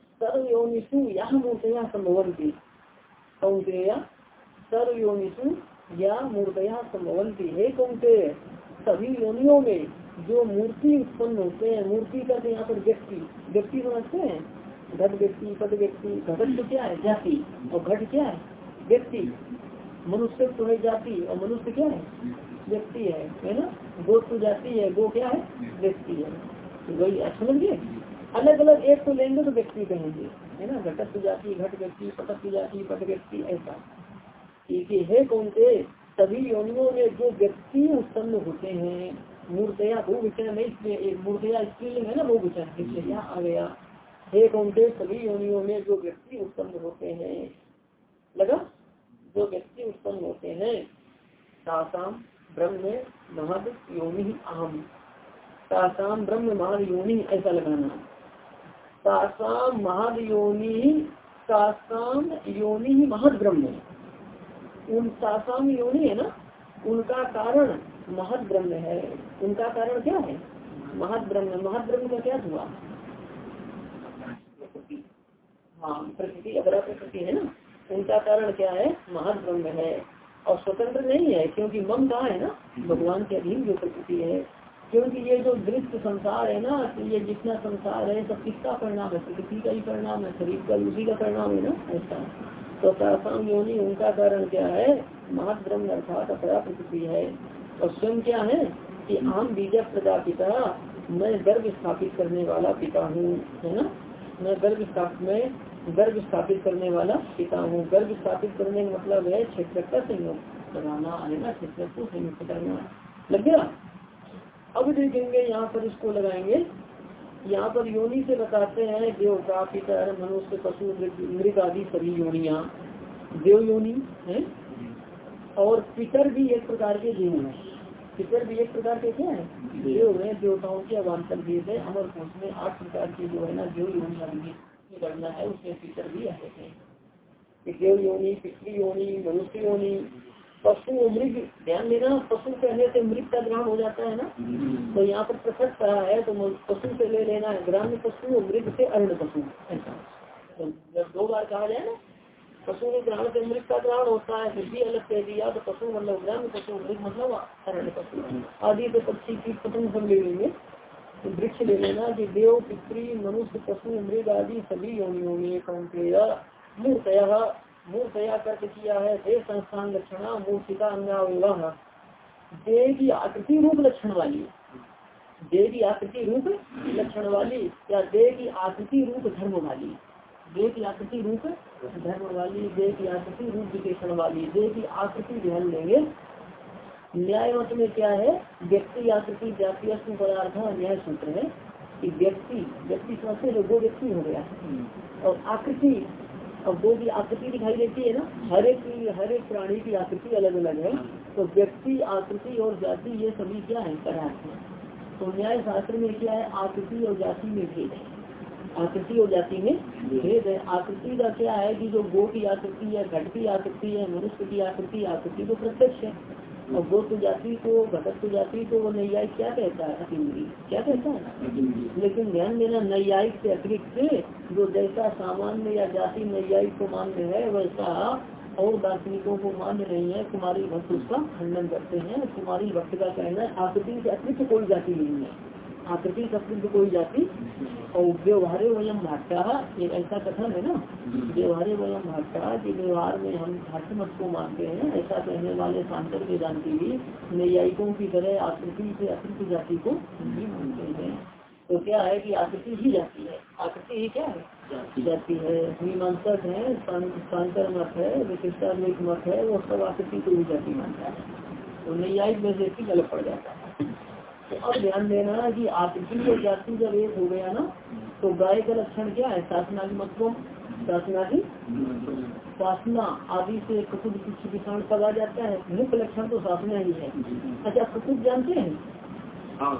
सर्वयोनिषु या मूर्तया संभवंती कौंतेय सर्वयोनिषु या मूर्तया संभवंती है कौंते सभी योनियों में जो मूर्ति उत्पन्न होते हैं। मूर्ति का तो यहाँ पर व्यक्ति व्यक्ति समझते हैं। घट व्यक्ति, पद व्यक्ति। घटक तो क्या है? जाति। और घट क्या है? व्यक्ति। मनुष्य तो है जाति। और मनुष्य क्या है? व्यक्ति है। है ना? गो तो जाति है। गो क्या है? व्यक्ति है। तो वही समझ गए? अलग अलग एक को लेंगे तो व्यक्ति कहेंगे। है ना? घटक जाति, घट व्यक्ति, पटक जाति, पट व्यक्ति, ऐसा। ठीक है कौन से? सभी योनियों में जो व्यक्ति उत्पन्न होते हैं, मूर्तया विचरण में मूर्तया, स्त्रीलिंग है ना विचरण इसलिए यहाँ आ गया। हे कौन से? सभी योनियों में जो व्यक्ति उत्पन्न होते हैं। लगा? जो व्यक्ति उत्पन्न होते हैं। तासाम, ब्रह्म, महद, योनि अहम। तासाम, ब्रह्म, महद, योनि, ऐसा लगाना। तासाम महद योनि तासाम योनि महद ब्रह्म उन तासाम योनि है ना, उनका कारण महद ब्रह्म है। उनका कारण क्या है? महद ब्रह्म महद ब्रह्म का क्या हुआ? हाँ प्रकृति अगर प्रकृति है ना। उनका कारण क्या है? महद ब्रह्म है। और स्वतंत्र नहीं है, क्योंकि मम कहा है ना? भगवान के अधीन जो प्रकृति है। क्योंकि ये जो दृश्य संसार है ना तो ये जितना संसार है, सब किसका परिणाम है? प्रकृति का ही परिणाम है, शरीर का, उसी का परिणाम है ना, ऐसा। तो सासाम योनि, उनका कारण क्या है? महत ब्रह्म अर्थात अपरा प्रकृति है। और स्वयं क्या है? कि आम बीज प्रजापिता, मैं गर्भ स्थापित करने वाला पिता हूँ, है ना? मैं गर्भ स्थापित में गर्भ स्थापित करने वाला पिता हूँ। गर्भ स्थापित करने का मतलब है क्षेत्र का संयोग लगाना है ना? क्षेत्र को संयुक्त करना। लग गया? अब देखेंगे यहाँ पर इसको लगाएँगे। यहाँ पर योनि से बताते हैं देवता पितर मनुष्य पशु मृग आदि सभी योनिया। देव योनि है। और पितर भी एक प्रकार के जीव है। पितर भी एक प्रकार के क्या है? देव है। देवताओं के अवान्तर भेद है। अमर कोष में आठ प्रकार के जो है ना देव योनि गणना है उसमें पितर भी आते हैं। देव योनि पितृ योनि मनुष्य योनि पशु मृग ध्यान देना पशु कहने से मृग का ग्रहण हो जाता है ना? तो यहाँ पर प्रसन्न कहा है तो पशु से ले लेना है। ग्राम्य पशु और मृग से अर्ण पशु। ऐसा। तो जब दो बार कहा जाए ना पशु के ग्रहण से मृग का ग्रहण होता है फिर भी अलग कह दिया तो पशु मतलब ग्राम्य पशु मृग मतलब अरण्य पशु। आदि तो पक्षी की पतंग सब ले लेंगे। तो वृक्ष ले लेना कि देव पितृ मनुष्य पशु मृग आदि सभी योनियों में कौनतेय मूर्तया मूर्तया कर्त किया है, देह संस्थान लक्षण, मूर्तिका अंगा देह की आकृति रूप लक्षण वाली देह की आकृति रूप लक्षण वाली, या देह की आकृति रूप धर्म वाली। देह की आकृति रूप धर्म वाली देह की आकृति रूप विशेषण वाली। देह की आकृति ध्यान लेंगे न्याय मत में क्या है? व्यक्ति आकृति जातीय पदार्थ न्याय सूत्र है। कि व्यक्ति व्यक्ति समझते जो दो व्यक्ति हो गया। और आकृति अब दो की आकृति दिखाई देती है ना, हर एक हर एक प्राणी की आकृति अलग अलग है। तो व्यक्ति, आकृति और जाति, ये सभी क्या है? पदार्थ है। तो न्याय शास्त्र में क्या है? आकृति और जाति में भेद है। आकृति और जाति में भेद है। आकृति का क्या है कि जो गो की आकृति है, घट की आकृति है, मनुष्य की आकृति आकृति तो प्रत्यक्ष है। और गोत्र जाति को घटक जाति को वो नैयायिक क्या कहता है? अतिमरी क्या कहता है? लेकिन ध्यान देना नैयायिक से अतिरिक्त जो जैसा सामान्य या जाति नैयायिक को मान्य है वैसा और दार्शनिकों को मान रही है कुमारी भक्त उसका खंडन करते हैं। कुमारी भक्त का कहना है आकृति से अतिरिक्त कोई जाति नहीं है। आकृति शब्द कोई जाति और व्यवहारे वयम भाट्टा ये ऐसा कथन है ना? व्यवहारे वयम भाट्टा कि व्यवहार में हम भाष्य मत को मानते हैं ऐसा कहने वाले सांतर वेदांति भी न्यायिकों की तरह आकृति से अतिरिक्त जाति को नहीं मानते हैं। तो क्या है कि आकृति ही जाती है? आकृति ही क्या है? जाती। है। मीमांसक है सांकर मत है विशिष्टाद्वैत मत है वो सब आकृति को ही जाति मानता है। तो न्यायिक में से गलत पड़ जाता है। तो अब ध्यान देना कि आकृति और जाति जब एक हो गया ना तो गाय का लक्षण क्या है? शासना की मतलब शासना की शासना आदि से कुकुट कुछ किसान कब आ जाता है। मुख्य लक्षण तो शासना ही है। अच्छा कुकुट जानते हैं? हाँ,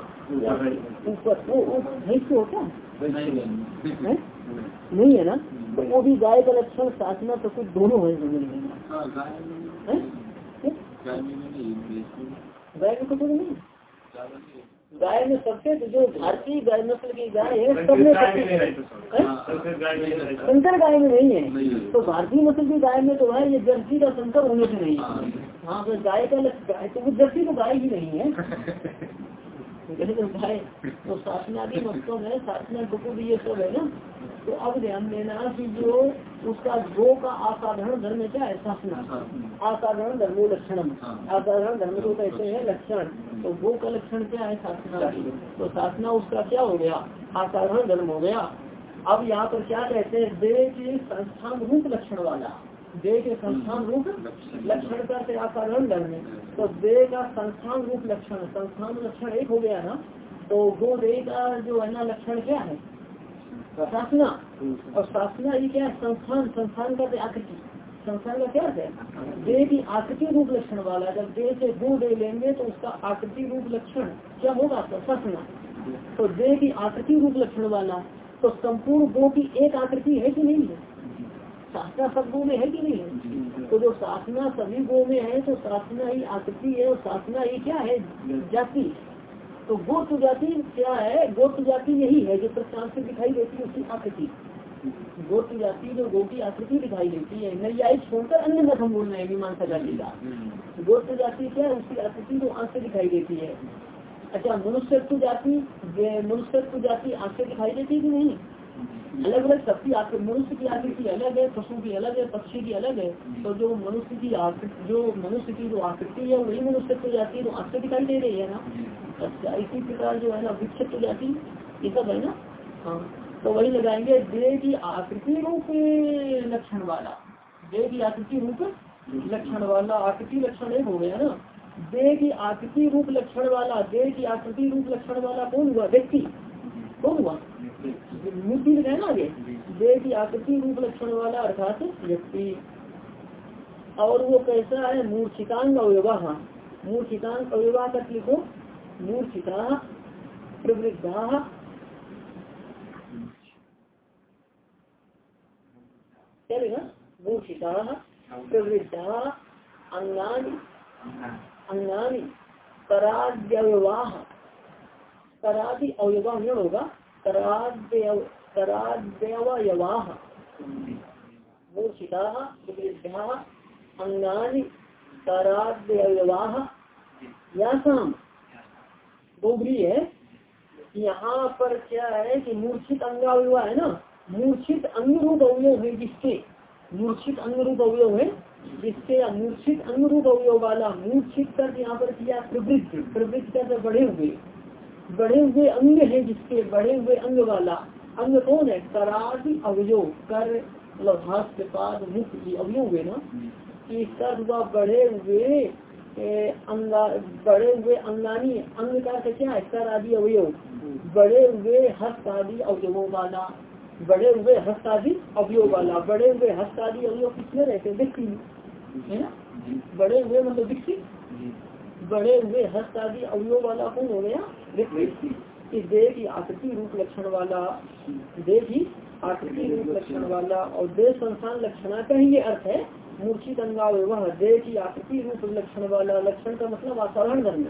ऊपर? वो से होता? है? नहीं। है ना? तो वो भी गाय का लक्षण शासना तो कुछ दोनों है समझ लेना हाँ, गाय में कुछ नहीं? गाय में सबसे जो भारतीय गाय नस्ल की गाय है सब में संकर गाय में नहीं है। तो भारतीय नस्ल की गाय में तो है ये जर्सी का शंकर होने से नहीं है। हाँ। तो गाय का गाय तो वो जर्सी तो गाय ही नहीं है। [laughs] तो गाय तो मतलब है शासना कुकुर ये सब है ना? तो अब ध्यान देना कि जो उसका गो का असाधारण धर्म क्या? है शासना असाधारण धर्मो लक्षण असाधारण धर्म को कहते हैं, लक्षण। तो गो का लक्षण क्या है? शासना तो शासना उसका क्या हो गया? असाधारण धर्म हो गया। अब यहाँ पर क्या कहते हैं, देह के संस्थान रूप लक्षण वाला। देह के संस्थान रूप लक्षण का असाधारण धर्म तो देह का संस्थान रूप लक्षण, संस्थान लक्षण एक हो गया ना तो गो देह का जो है ना, लक्षण क्या है? शासना। और शासना ये क्या है? संस्थान संस्थान का आकृति? संस्थान का क्या है? देह की आकृति रूप लक्षण वाला, जब देह से गो दे लेंगे तो उसका आकृति रूप लक्षण क्या होगा? शासना। तो देह की आकृति रूप लक्षण वाला तो संपूर्ण गो की एक आकृति है कि नहीं है? शासना सब गो में है कि नहीं तो जो साधना सभी गो में है तो साधना ही आकृति है और शासना ही क्या है? जाति। तो गोत्र जाति क्या है? गोत्र जाति यही है जो प्रस्थान से दिखाई देती है उसकी आकृति। गोत्र जाति जो गो की आकृति दिखाई देती है नैयायिक छोड़कर अन्य मत हम बोल रहे हैं, मीमांसा जाति का। गोत्र जाति क्या है? उसकी आकृति जो आँख से दिखाई देती है। अच्छा मनुष्य जाति? मनुष्य जाति आँख से दिखाई देती है कि नहीं? अलग अलग शक्ति आकृति मनुष्य की आकृति अलग है, पशु की अलग है, पक्षी की अलग है तो जो मनुष्य की जो मनुष्य की जो आकृति है, वही मनुष्य को जाती है तो आँख से दिखाई दे रही है ना। अच्छा इसी प्रकार जो है ना, विक्षिप्त जाति, ये सब है ना? हाँ तो वही लगाएँगे देह की आकृति रूप लक्षण वाला। देह की आकृति रूप लक्षण वाला, आकृति लक्षण एक हो गया ना। देह की आकृति रूप लक्षण वाला, देह की आकृति रूप लक्षण वाला कौन हुआ? व्यक्ति। कौन हुआ? मूर्ति में ना आगे देह की आकृति रूप लक्षण वाला अर्थात व्यक्ति। और वो कैसा है? मूर्छिकांग अवयवाह। मूर्छिकांग अवयवाह का लिखो मूर्छिता प्रवृद्धा। चलेगा मूर्छिता प्रवृद्धा। अंगानी। अंगानी। कराद्यवाह करादि अवयवाह होगा। कराद्यवयवाह मूर्छिता या है। यहाँ पर क्या है कि मूर्छित अंगावयवा है ना? मूर्छित अंग रूप अवयव है जिसके? मूर्छित अंग रूप अवयव है जिसके? मूर्छित अंग रूप अवयव वाला, मूर्छित कर यहाँ पर किया प्रवृत्त। प्रवृत्त कर बढ़े हुए। बढ़े हुए अंग है जिसके बढ़े हुए अंग वाला अंग कौन है? करादि अवयव। कर मतलब हाथ के पास मुख की अवयव हुए ना? कि सर्व बढ़े हुए अंगा बढ़े हुए अंगानी अंग का क्या है? कर आदि अवयव। बढ़े हुए हस्त आदि अवयवों वाला। बड़े हुए हस्त आदि अवयव वाला। बड़े हुए हस्त आदि अवयव किसमें रहते व्यक्ति है ना? बड़े हुए मतलब विकसित बड़े हुए हस्त आदि अवयव वाला कौन हो गया? इस देह की आकृति रूप लक्षण वाला, देह की आकृति रूप लक्षण वाला और देह संस्थान लक्षणा का ही ये अर्थ है। मूर्छित अंगावय देह की आकृति रूप लक्षण वाला। लक्षण का मतलब असाधारण धर्म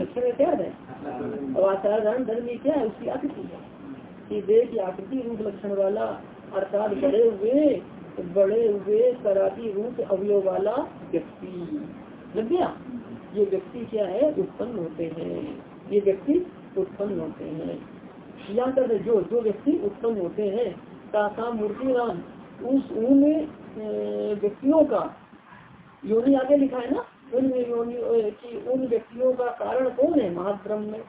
लक्षण क्या है? और असाधारण धर्म क्या है? उसकी आकृति है। कि देह की आकृति रूप लक्षण वाला, अर्थात बड़े हुए बड़े हुए कराती रूप अवयव वाला व्यक्ति। लग गया? ये व्यक्ति क्या है? उत्पन्न होते हैं। ये व्यक्ति उत्पन्न होते हैं। या कर जो जो व्यक्ति उत्पन्न होते हैं का मूर्ति राम, उस उन व्यक्तियों का, योनि आगे लिखा है ना? उन योनि की उन व्यक्तियों का कारण कौन है? महाद्रम में।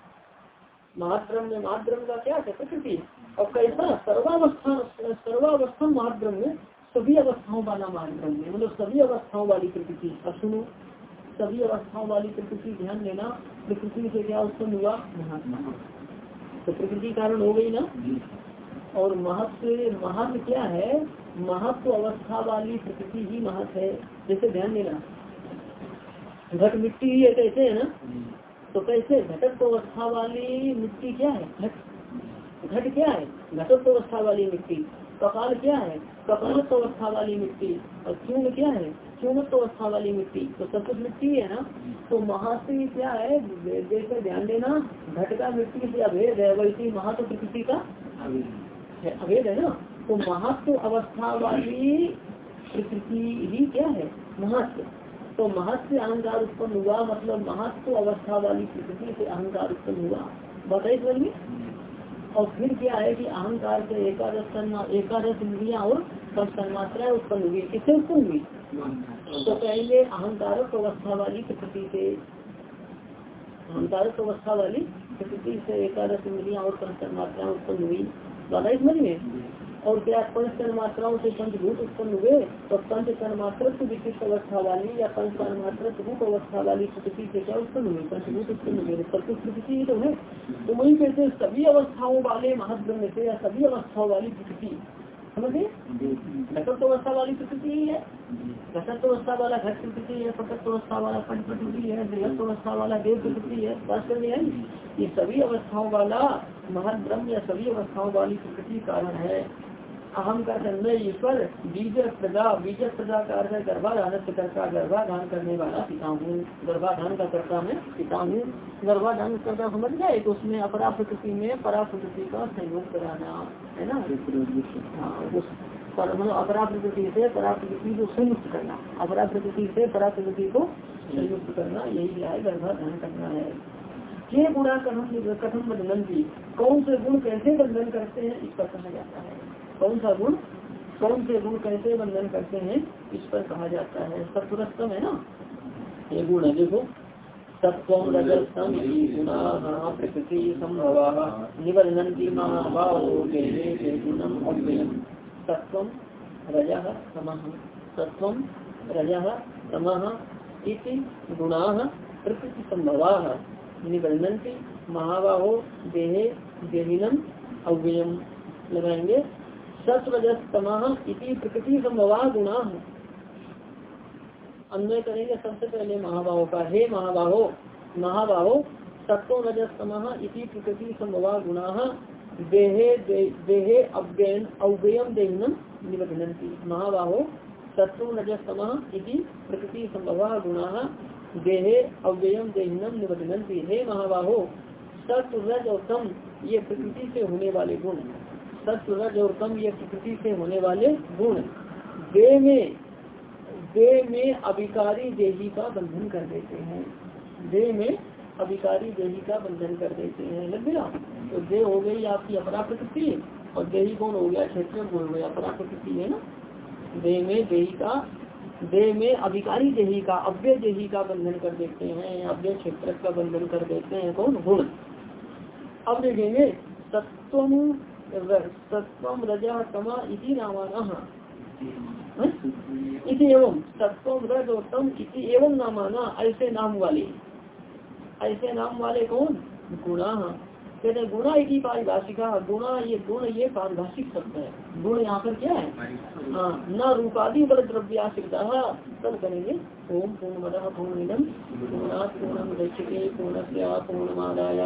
महाद्रम में, महाद्रम का क्या है? प्रकृति। और कैसा? सर्वावस्था सर्वावस्था महाद्रम में, सभी अवस्थाओं वाला महाद्रम में मतलब सभी अवस्थाओं वाली प्रकृति। अब सुनो। सभी अवस्थाओं वाली प्रकृति ध्यान देना प्रकृति से क्या उत्पन्न हुआ? महात्मा। तो प्रकृति कारण हो गई ना? और महत्व महत्व क्या है? महत्व अवस्था वाली प्रकृति ही महत्व है जैसे ध्यान देना। घट मिट्टी ही है कैसे है ना? तो कैसे? घटक अवस्था वाली मिट्टी क्या है? घट। घट क्या है? घटक अवस्था वाली मिट्टी। कपाल क्या है? कपाल अवस्था वाली मिट्टी। और चूर्ण क्या है? चूर्णत्व अवस्था वाली मिट्टी। तो सब कुछ मिट्टी है ना? तो महासी क्या है? जैसे ध्यान देना। घट का मिट्टी से अभेद है, वैसी महत्व प्रकृति का अभेद है ना? तो महत्व अवस्था वाली प्रकृति ही क्या है? महत्व तो महत्व अहंकार उत्पन्न हुआ मतलब महत्व अवस्था वाली प्रकृति से अहंकार उत्पन्न हुआ। बताइए और फिर क्या है कि अहंकार से एकादश एकादश इंद्रिया और सब सन्मात्राएँ उत्पन्न हुई किससे उत्पन्न हुई? तो पहले अहंकारक अवस्था वाली प्रकृति से अहंकारक अवस्था वाली प्रकृति से एकादश इंद्रिया और सब सन्मात्राएँ उत्पन्न हुई। बताइए समझ में? और क्या पंच तन मात्राओं से पंचभूत उत्पन्न हुए तो पंच तन मात्र विशिष्ट अवस्था वाली या पंच तन मात्र रूप अवस्था वाली प्रकृति से क्या उत्पन्न हुए पंचभूत उत्पन्न हुए। प्रकृति ही तो है। तो वही कहते सभी अवस्थाओं वाले महाद्रम से या सभी अवस्थाओं वाली प्रकृति समझे? घटक अवस्था वाली प्रकृति ही है। घटक अवस्था वाला घट प्रकृति है पटक अवस्था वाला पंच प्रकृति है देहत्व अवस्था वाला देव प्रकृति है। है? ये सभी अवस्थाओं वाला महाद्रम या सभी अवस्थाओं वाली प्रकृति कारण है। अहम का संदेह ईश्वर बीज प्रजा बीज प्रजा का अर्थ गर्भाधान करता गर्भाधान करने वाला पिता हूँ गर्भाधान का करता मैं पिता हूँ गर्भाधान करता समझ गए तो उसमें अपरा प्रकृति में परा प्रकृति का संयोग कराना है ना? हाँ उस पर मतलब अपरा प्रकृति से परा प्रकृति को संयुक्त करना अपरा प्रकृति से परा प्रकृति को संयुक्त करना यही क्या है गर्भाधान करना है। के गुणा कथम कथम बंधन की कौन से गुण कैसे बंधन करते हैं इस पर कहा जाता है। कौन सा गुण, कौन से गुण कैसे बंधन करते हैं, इस पर कहा जाता है। सत्वरस्तम है ना? ये गुण है, देखो। रजस्तम प्रकृति संभवा। अव्ययम। रज सम रज इति गुणा प्रकृति संभवा। निवर्णंती महाबाहो देहे देहिनम अव्ययम। लगाएँगे। इति प्रकृति संभवा गुणा अन्वय करेंगे सबसे पहले महाबाहो का। हे महाबाहो महाबाहो सत्व रजस्तम इति प्रकृति संभवा गुणा देहे देहे अव्ययन अव्ययम निबधनती महाबाहो सत्व रजस्तम इति प्रकृति संभवा गुणा देहे अव्ययम देहिनम निबधनती हे महाबाहो सत्व रज और ये प्रकृति से होने वाले गुण सत्व रज और कम ये प्रकृति से होने वाले गुण देह में देह में अभिकारी देही का बंधन कर देते हैं। देह में अभिकारी देही का बंधन कर देते हैं लग गया तो देह हो गई आपकी अपरा प्रकृति, और देही कौन हो गया? क्षेत्र गुण हो गया अपरा प्रकृति, है ना? देह में देही का देह में अभिकारी देही का अव्य देही का बंधन कर देते हैं अव्य क्षेत्र का बंधन कर देते हैं। कौन? गुण। अब देखेंगे तत्व इति इति एवं। सत्वम रज और तम इति एवं नामाना। ऐसे नाम वाले। ऐसे नाम वाले कौन? गुणा। कहते गुणा इति पारिभाषिका। गुणा ये, गुण ये पारिभाषिक शब्द है। गुण यहाँ पर क्या है? हाँ न रूपादि बल द्रव्याश्रिता तब करेंगे, ओम पूर्ण मद पूर्णमिदम पूर्णात् पूर्णम दक्षते पूर्णस्य पूर्णमादाय